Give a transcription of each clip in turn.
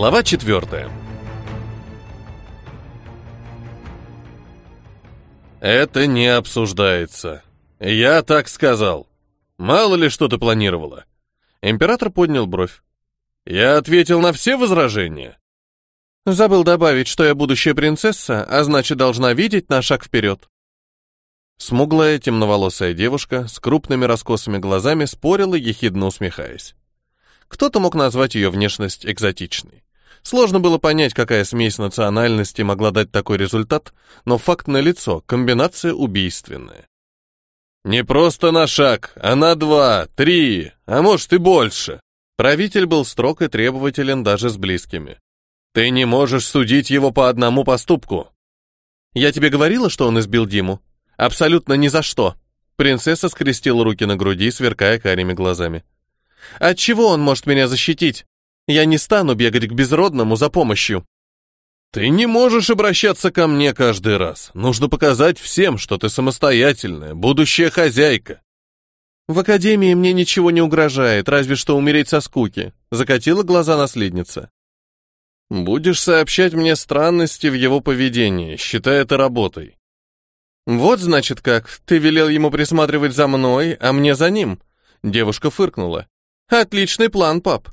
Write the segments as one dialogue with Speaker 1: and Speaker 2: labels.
Speaker 1: Глава четвертая. Это не обсуждается. Я так сказал. Мало ли что ты планировала. Император поднял бровь. Я ответил на все возражения.
Speaker 2: Забыл добавить, что я будущая принцесса, а значит, должна видеть на шаг вперед.
Speaker 1: Смуглая, темноволосая девушка с крупными раскосыми глазами спорила, ехидно усмехаясь. Кто-то мог назвать ее внешность экзотичной. Сложно было понять, какая смесь национальностей могла дать такой результат, но факт налицо, комбинация убийственная. Не просто на шаг, а на два, три, а может и больше. Правитель был строг и требователен даже с близкими. Ты не можешь судить его по одному поступку.
Speaker 2: Я тебе говорила, что он избил Диму? Абсолютно ни за что. Принцесса скрестила руки на груди, сверкая карими глазами. От чего он может меня защитить? Я не стану бегать к безродному за помощью.
Speaker 1: Ты не можешь обращаться ко мне каждый раз. Нужно показать всем, что ты самостоятельная, будущая хозяйка.
Speaker 2: В академии мне ничего не угрожает, разве что умереть со скуки, закатила глаза наследница.
Speaker 1: Будешь сообщать мне странности в его поведении, считай это работой.
Speaker 2: Вот значит как, ты велел ему присматривать за мной, а мне за ним. Девушка фыркнула. Отличный план, пап.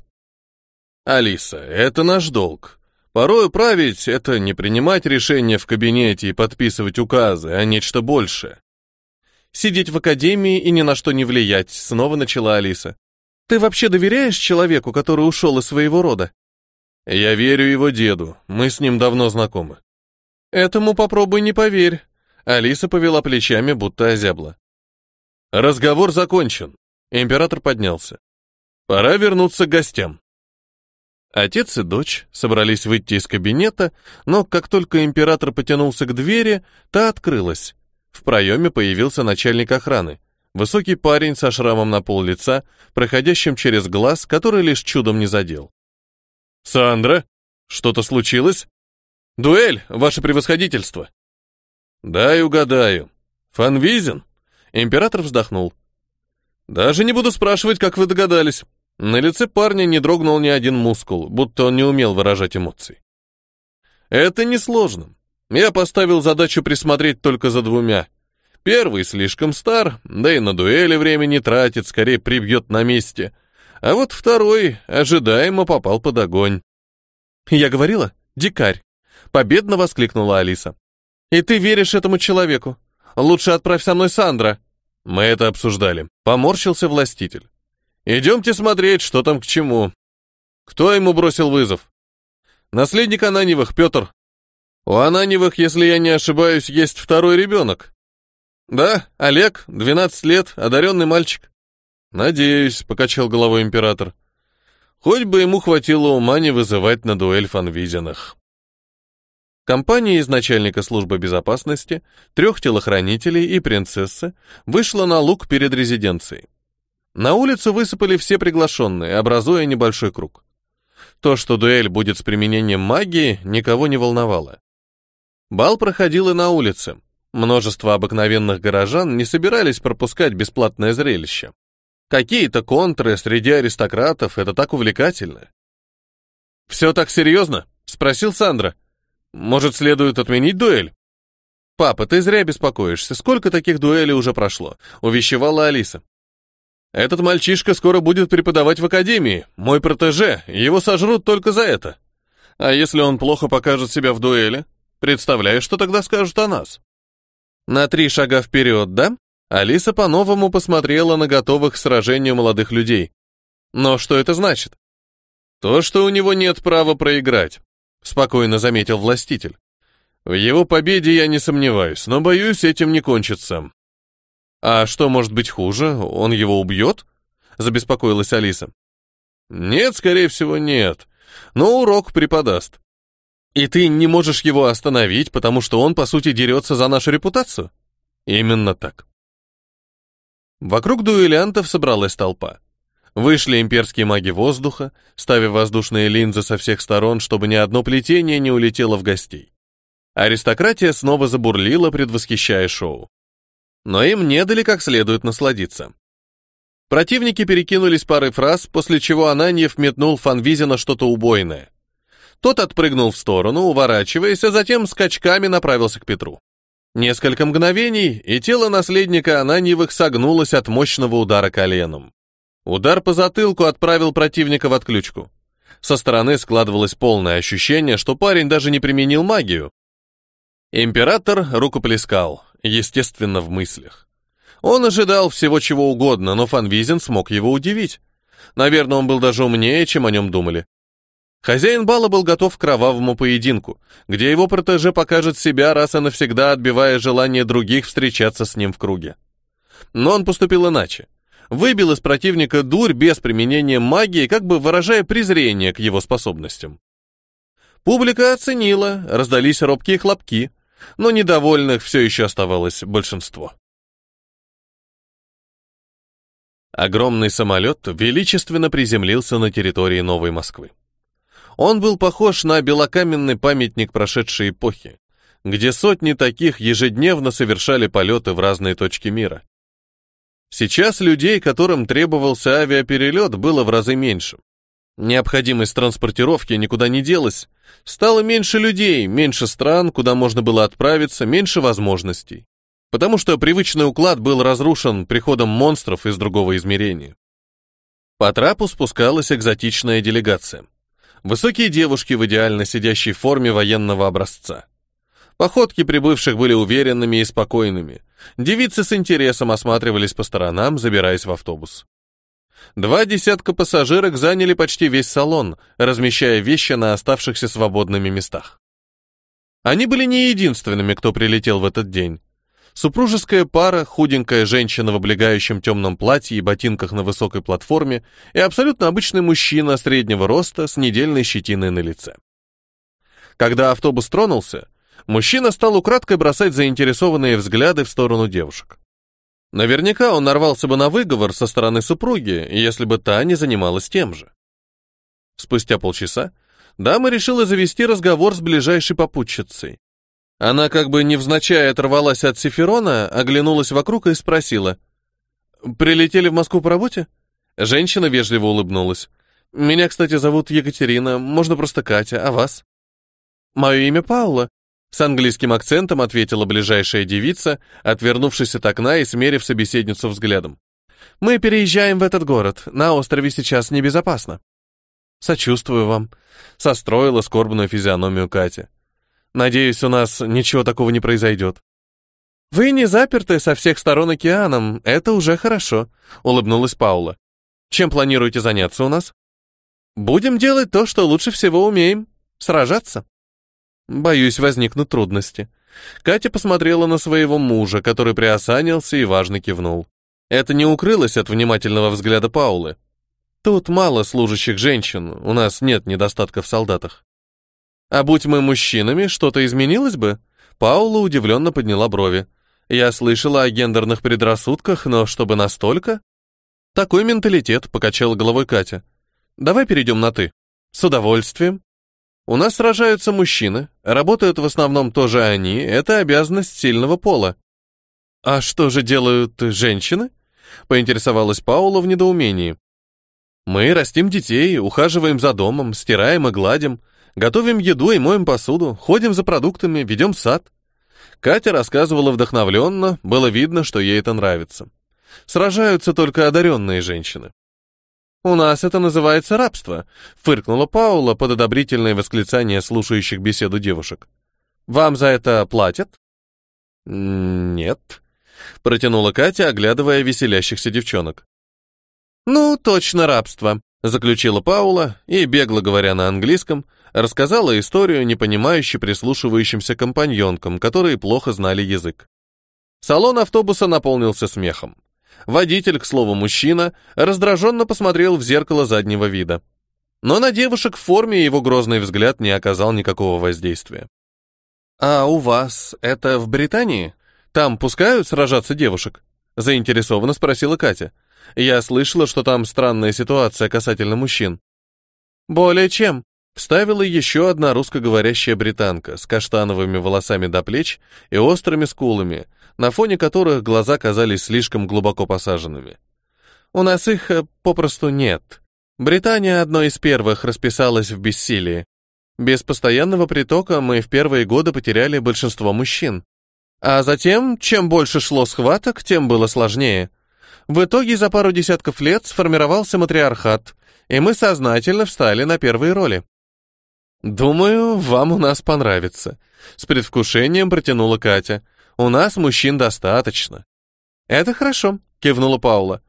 Speaker 1: Алиса, это наш долг. Порой править — это не принимать решения в кабинете и подписывать указы, а нечто большее.
Speaker 2: Сидеть в академии и ни на что не влиять, снова начала Алиса. Ты вообще доверяешь человеку, который ушел из своего рода?
Speaker 1: Я верю его деду, мы с ним давно знакомы.
Speaker 2: Этому попробуй не поверь. Алиса повела плечами, будто озябла.
Speaker 1: Разговор закончен. Император поднялся. Пора вернуться к гостям. Отец и дочь собрались выйти из кабинета, но как только император потянулся к двери, та открылась. В проеме появился начальник охраны. Высокий парень со шрамом на пол лица, проходящим через глаз, который лишь чудом не задел. «Сандра, что-то случилось?» «Дуэль, ваше превосходительство!» «Дай угадаю. Фанвизин?» Император вздохнул. «Даже не буду спрашивать, как вы догадались». На лице парня не дрогнул ни один мускул, будто он не умел выражать эмоции. «Это несложно. Я поставил задачу присмотреть только за двумя. Первый слишком стар, да и на дуэли времени тратит, скорее прибьет на месте. А вот второй ожидаемо попал под огонь.
Speaker 2: «Я говорила? Дикарь!» — победно воскликнула Алиса. «И ты веришь этому человеку? Лучше отправь со мной Сандра!»
Speaker 1: Мы это обсуждали. Поморщился властитель. Идемте смотреть, что там к чему. Кто ему бросил вызов? Наследник Ананьевых, Петр. У Ананьевых, если я не ошибаюсь, есть второй ребенок. Да, Олег, 12 лет, одаренный мальчик. «Надеюсь», — покачал головой император. «Хоть бы ему хватило ума не вызывать на дуэль фанвизинах». Компания из начальника службы безопасности, трех телохранителей и принцессы вышла на луг перед резиденцией. На улицу высыпали все приглашенные, образуя небольшой круг. То, что дуэль будет с применением магии, никого не волновало. Бал проходил и на улице. Множество обыкновенных горожан не собирались пропускать бесплатное зрелище. Какие-то контры среди аристократов — это так увлекательно. «Все так серьезно?» — спросил Сандра. «Может, следует отменить дуэль?» «Папа, ты зря беспокоишься. Сколько таких дуэлей уже прошло?» — увещевала Алиса. «Этот мальчишка скоро будет преподавать в академии. Мой протеже. Его сожрут только за это. А если он плохо покажет себя в дуэли? Представляешь, что тогда скажут о нас?» «На три шага вперед, да?» Алиса по-новому посмотрела на готовых к сражению молодых людей. Но что это значит? То, что у него нет права проиграть, спокойно заметил властитель. В его победе я не сомневаюсь, но боюсь, этим не кончится. А что может быть хуже? Он его убьет? Забеспокоилась Алиса. Нет, скорее всего, нет. Но урок преподаст. И ты не можешь его остановить, потому что он, по сути, дерется за нашу репутацию? Именно так. Вокруг дуэлянтов собралась толпа. Вышли имперские маги воздуха, ставя воздушные линзы со всех сторон, чтобы ни одно плетение не улетело в гостей. Аристократия снова забурлила, предвосхищая шоу. Но им не дали как следует насладиться. Противники перекинулись парой фраз, после чего Ананьев метнул Фанвизина что-то убойное. Тот отпрыгнул в сторону, уворачиваясь, а затем скачками направился к Петру. Несколько мгновений, и тело наследника Ананьевых согнулось от мощного удара коленом. Удар по затылку отправил противника в отключку. Со стороны складывалось полное ощущение, что парень даже не применил магию. Император рукоплескал, естественно, в мыслях. Он ожидал всего чего угодно, но Фанвизин смог его удивить. Наверное, он был даже умнее, чем о нем думали. Хозяин бала был готов к кровавому поединку, где его протеже покажет себя раз и навсегда, отбивая желание других встречаться с ним в круге. Но он поступил иначе. Выбил из противника дурь без применения магии, как бы выражая презрение к его способностям. Публика оценила, раздались робкие хлопки, но недовольных все еще оставалось большинство. Огромный самолет величественно приземлился на территории Новой Москвы. Он был похож на белокаменный памятник прошедшей эпохи, где сотни таких ежедневно совершали полеты в разные точки мира. Сейчас людей, которым требовался авиаперелет, было в разы меньше. Необходимость транспортировки никуда не делась. Стало меньше людей, меньше стран, куда можно было отправиться, меньше возможностей. Потому что привычный уклад был разрушен приходом монстров из другого измерения. По трапу спускалась экзотичная делегация. Высокие девушки в идеально сидящей форме военного образца. Походки прибывших были уверенными и спокойными. Девицы с интересом осматривались по сторонам, забираясь в автобус. Два десятка пассажирок заняли почти весь салон, размещая вещи на оставшихся свободными местах. Они были не единственными, кто прилетел в этот день. Супружеская пара, худенькая женщина в облегающем темном платье и ботинках на высокой платформе и абсолютно обычный мужчина среднего роста с недельной щетиной на лице. Когда автобус тронулся, мужчина стал украдкой бросать заинтересованные взгляды в сторону девушек. Наверняка он нарвался бы на выговор со стороны супруги, если бы та не занималась тем же. Спустя полчаса дама решила завести разговор с ближайшей попутчицей. Она как бы невзначай оторвалась от Сеферона, оглянулась вокруг и спросила. «Прилетели в Москву по работе?» Женщина вежливо улыбнулась. «Меня, кстати, зовут Екатерина, можно просто Катя, а вас?» «Мое имя Паула», — с английским акцентом ответила ближайшая девица, отвернувшись от окна и смерив собеседницу взглядом. «Мы переезжаем в этот город, на острове сейчас небезопасно». «Сочувствую вам», — состроила скорбную физиономию Катя. Надеюсь, у нас ничего такого не произойдет. Вы не заперты со всех сторон океаном, это уже хорошо, улыбнулась Паула. Чем планируете заняться у нас? Будем делать то, что лучше всего умеем сражаться. Боюсь, возникнут трудности. Катя посмотрела на своего мужа, который приосанился и важно кивнул. Это не укрылось от внимательного взгляда Паулы. Тут мало служащих женщин, у нас нет недостатка в солдатах. А будь мы мужчинами, что-то изменилось бы? Паула удивленно подняла брови. Я слышала о гендерных предрассудках, но чтобы настолько? Такой менталитет, покачала головой Катя. Давай перейдем на «ты». С удовольствием. У нас сражаются мужчины, работают в основном тоже они, это обязанность сильного пола. А что же делают женщины? Поинтересовалась Паула в недоумении. Мы растим детей, ухаживаем за домом, стираем и гладим, Готовим еду и моем посуду, ходим за продуктами, ведем сад. Катя рассказывала вдохновленно, было видно, что ей это нравится. Сражаются только одаренные женщины. «У нас это называется рабство», — фыркнула Паула под одобрительное восклицание слушающих беседу девушек. «Вам за это платят?» «Нет», — протянула Катя, оглядывая веселящихся девчонок. «Ну, точно рабство», — заключила Паула и, бегло говоря на английском, — рассказала историю непонимающе прислушивающимся компаньонкам, которые плохо знали язык. Салон автобуса наполнился смехом. Водитель, к слову, мужчина, раздраженно посмотрел в зеркало заднего вида. Но на девушек в форме его грозный взгляд не оказал никакого воздействия. «А у вас это в Британии? Там пускают сражаться девушек?» Заинтересованно спросила Катя. «Я слышала, что там странная ситуация касательно мужчин». «Более чем», Вставила еще одна русскоговорящая британка с каштановыми волосами до плеч и острыми скулами, на фоне которых глаза казались слишком глубоко посаженными. У нас их э, попросту нет. Британия одной из первых расписалась в бессилии.
Speaker 2: Без постоянного притока мы в первые годы потеряли большинство мужчин. А затем, чем больше шло схваток, тем было сложнее. В итоге за пару десятков лет сформировался матриархат, и мы сознательно встали на первые роли. «Думаю, вам у нас понравится», — с предвкушением протянула Катя. «У нас мужчин достаточно». «Это хорошо», — кивнула Паула.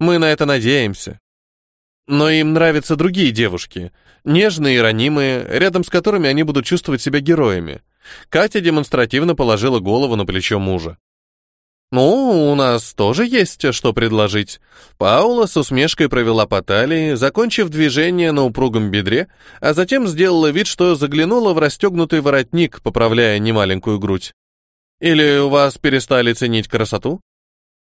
Speaker 2: «Мы на это надеемся». Но им нравятся другие девушки, нежные и ранимые, рядом с которыми они будут чувствовать себя героями. Катя демонстративно положила голову на плечо мужа. «Ну, у нас тоже есть что предложить». Паула с усмешкой провела по талии, закончив движение на упругом бедре, а затем сделала вид, что заглянула в расстегнутый воротник, поправляя немаленькую грудь. «Или у вас перестали ценить красоту?»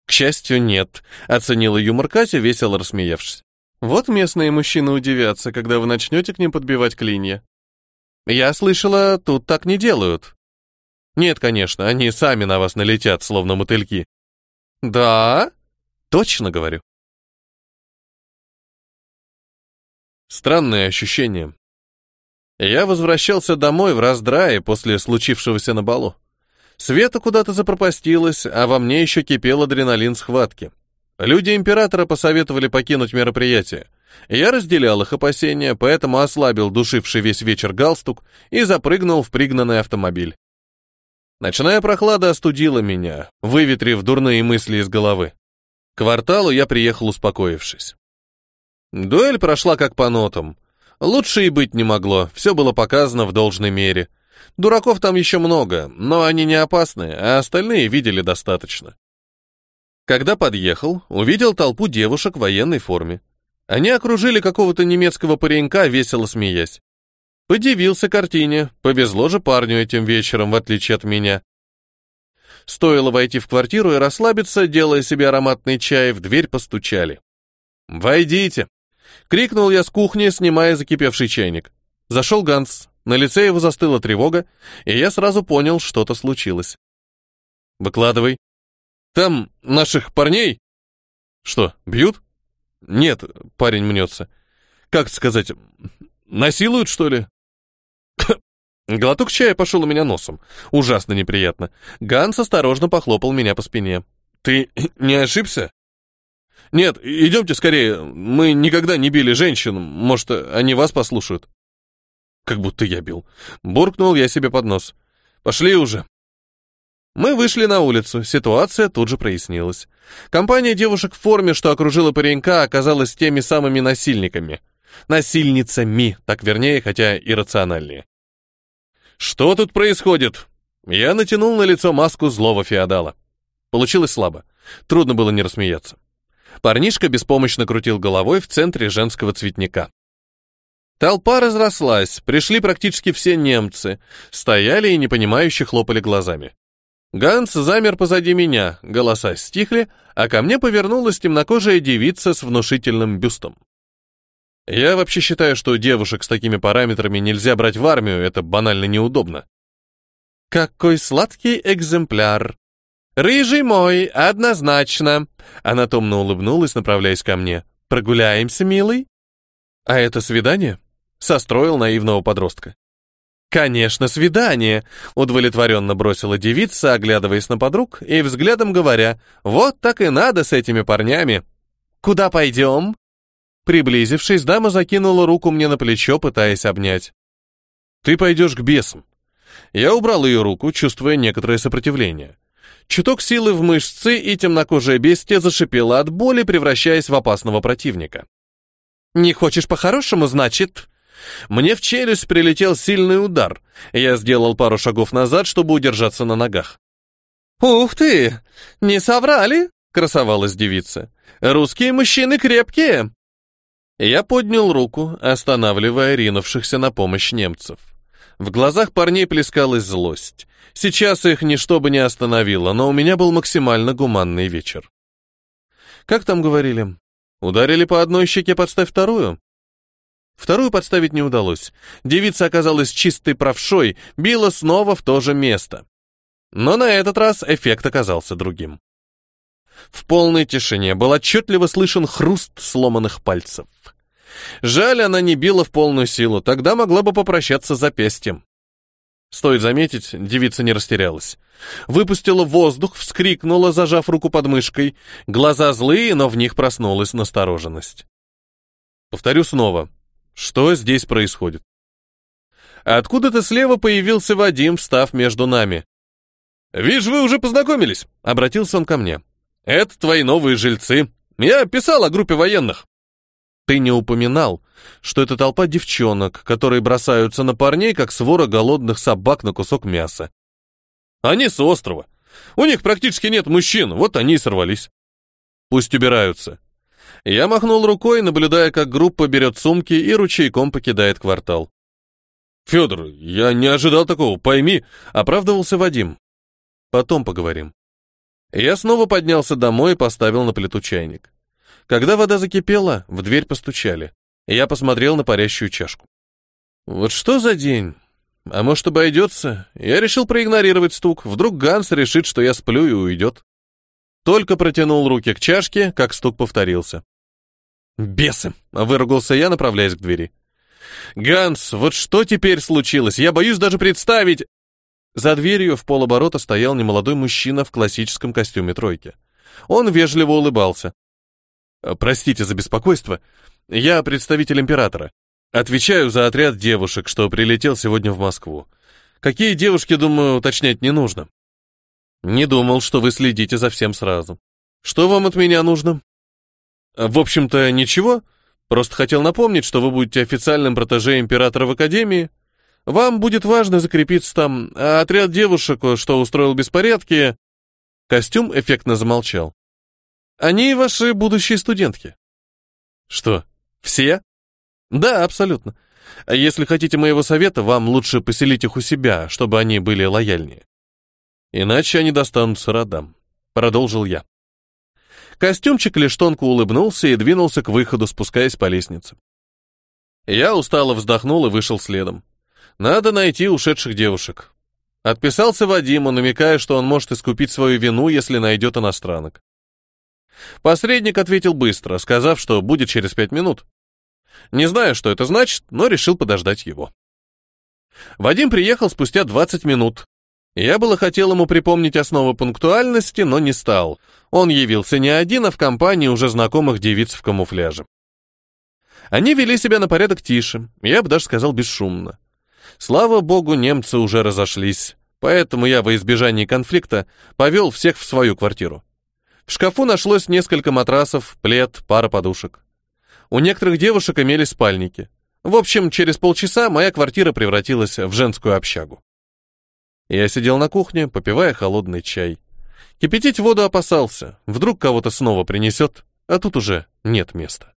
Speaker 2: «К счастью, нет», — оценила юмор Катя, весело рассмеявшись. «Вот местные мужчины удивятся, когда вы начнете к ним подбивать клинья». «Я слышала, тут так не делают». Нет, конечно, они сами на вас налетят, словно мотыльки. Да? Точно говорю. Странное ощущение. Я возвращался домой в раздрае после случившегося на балу. Света куда-то запропастилась, а во мне еще кипел адреналин схватки. Люди императора посоветовали покинуть мероприятие. Я разделял их опасения, поэтому ослабил душивший весь вечер галстук и запрыгнул в пригнанный автомобиль. Ночная прохлада остудила меня, выветрив дурные мысли из головы. К кварталу я приехал успокоившись. Дуэль прошла как по нотам. Лучше и быть не могло, все было показано в должной мере. Дураков там еще много, но они не опасны, а остальные видели достаточно. Когда подъехал, увидел толпу девушек в военной форме. Они окружили какого-то немецкого паренька, весело смеясь. Подивился картине, повезло же парню этим вечером, в отличие от меня. Стоило войти в квартиру и расслабиться, делая себе ароматный чай, в дверь постучали. «Войдите!» — крикнул я с кухни, снимая закипевший чайник. Зашел Ганс, на лице его застыла тревога, и я сразу понял, что-то случилось. «Выкладывай». «Там наших парней...» «Что, бьют?» «Нет», — парень мнется. «Как сказать, насилуют, что ли?» Глоток чая пошел у меня носом. Ужасно неприятно. Ганс осторожно похлопал меня по спине. «Ты не ошибся?» «Нет, идемте скорее. Мы никогда не били женщин. Может, они вас послушают?» Как будто я бил. Буркнул я себе под нос. «Пошли уже». Мы вышли на улицу. Ситуация тут же прояснилась. Компания девушек в форме, что окружила паренька, оказалась теми самыми насильниками. Насильницами, так вернее, хотя и рациональнее. «Что тут происходит?» Я натянул на лицо маску злого феодала. Получилось слабо. Трудно было не рассмеяться. Парнишка беспомощно крутил головой в центре женского цветника. Толпа разрослась, пришли практически все немцы, стояли и непонимающе хлопали глазами. Ганс замер позади меня, голоса стихли, а ко мне повернулась темнокожая девица с внушительным бюстом. Я вообще считаю, что девушек с такими параметрами нельзя брать в армию, это банально неудобно. Какой сладкий экземпляр. Рыжий мой, однозначно. Она томно улыбнулась, направляясь ко мне. Прогуляемся, милый? А это свидание? Состроил наивного подростка. «Конечно, свидание!» — удовлетворенно бросила девица, оглядываясь на подруг и взглядом говоря, «Вот так и надо с этими парнями!» «Куда пойдем?» Приблизившись, дама закинула руку мне на плечо, пытаясь обнять. «Ты пойдешь к бесам». Я убрал ее руку, чувствуя некоторое сопротивление. Чуток силы в мышцы, и темнокожая бестия зашипела от боли, превращаясь в опасного противника. «Не хочешь по-хорошему, значит?» Мне в челюсть прилетел сильный удар. Я сделал пару шагов назад, чтобы удержаться на ногах. «Ух ты! Не соврали!» — красовалась девица. «Русские мужчины крепкие!» Я поднял руку, останавливая ринувшихся на помощь немцев. В глазах парней плескалась злость. Сейчас их ничто бы не остановило, но у меня был максимально гуманный вечер. Как там говорили? Ударили по одной щеке, подставь вторую? Вторую подставить не удалось. Девица оказалась чистой правшой, била снова в то же место. Но на этот раз эффект оказался другим. В полной тишине был отчетливо слышен хруст сломанных пальцев.
Speaker 1: Жаль, она не била в полную силу, тогда могла бы попрощаться с запястьем. Стоит заметить, девица не растерялась. Выпустила воздух, вскрикнула, зажав руку под мышкой. Глаза злые, но в них проснулась настороженность. Повторю снова. Что здесь происходит? Откуда-то слева появился Вадим, встав между нами. «Вижу, вы уже познакомились», — обратился он ко мне. «Это твои новые жильцы. Я писал о группе военных». «Ты не упоминал, что это толпа девчонок, которые бросаются на парней, как свора голодных собак на кусок мяса. Они с острова. У них практически нет мужчин, вот они и сорвались. Пусть убираются. Я махнул рукой, наблюдая, как группа берет сумки и ручейком покидает квартал. «Федор, я не ожидал такого, пойми», — оправдывался Вадим. «Потом поговорим». Я снова поднялся домой и поставил на плиту чайник. Когда вода закипела, в дверь постучали. Я посмотрел на парящую чашку. «Вот что за день? А может, обойдется?» Я решил проигнорировать стук. Вдруг Ганс решит, что я сплю и уйдет. Только протянул руки к чашке, как стук повторился. «Бесы!» — выругался я, направляясь к двери. «Ганс, вот что теперь случилось? Я боюсь даже представить...» За дверью в полоборота стоял немолодой мужчина в классическом костюме тройки. Он вежливо улыбался. «Простите за беспокойство. Я представитель императора. Отвечаю за отряд девушек, что прилетел сегодня в Москву. Какие девушки, думаю, уточнять не нужно. Не думал, что вы следите за всем сразу. Что вам от меня нужно?» В общем-то, ничего. Просто хотел напомнить, что вы будете официальным протеже императора в Академии. Вам будет важно закрепиться там, а отряд девушек, что устроил беспорядки... Костюм эффектно замолчал. Они ваши будущие студентки. Что, все? Да, абсолютно. Если хотите моего совета, вам лучше поселить их у себя, чтобы они были лояльнее. Иначе они достанутся родам, продолжил я. Костюмчик лишь тонко улыбнулся и двинулся к выходу, спускаясь по лестнице. Я устало вздохнул и вышел следом. Надо найти ушедших девушек. Отписался Вадиму, намекая, что он может искупить свою вину, если найдет иностранок. Посредник ответил быстро, сказав, что будет через пять минут. Не знаю, что это значит, но решил подождать его. Вадим приехал спустя 20 минут, я было хотел ему припомнить основы пунктуальности, но не стал. Он явился не один, а в компании уже знакомых девиц в камуфляже. Они вели себя на порядок тише, я бы даже сказал бесшумно. Слава богу, немцы уже разошлись, поэтому я во избежании конфликта повел всех в свою квартиру. В шкафу нашлось несколько матрасов, плед, пара подушек. У некоторых девушек имелись спальники. В общем, через полчаса моя квартира превратилась в женскую общагу. Я сидел на кухне, попивая холодный чай. Кипятить воду опасался, вдруг кого-то снова принесет, а тут уже нет места.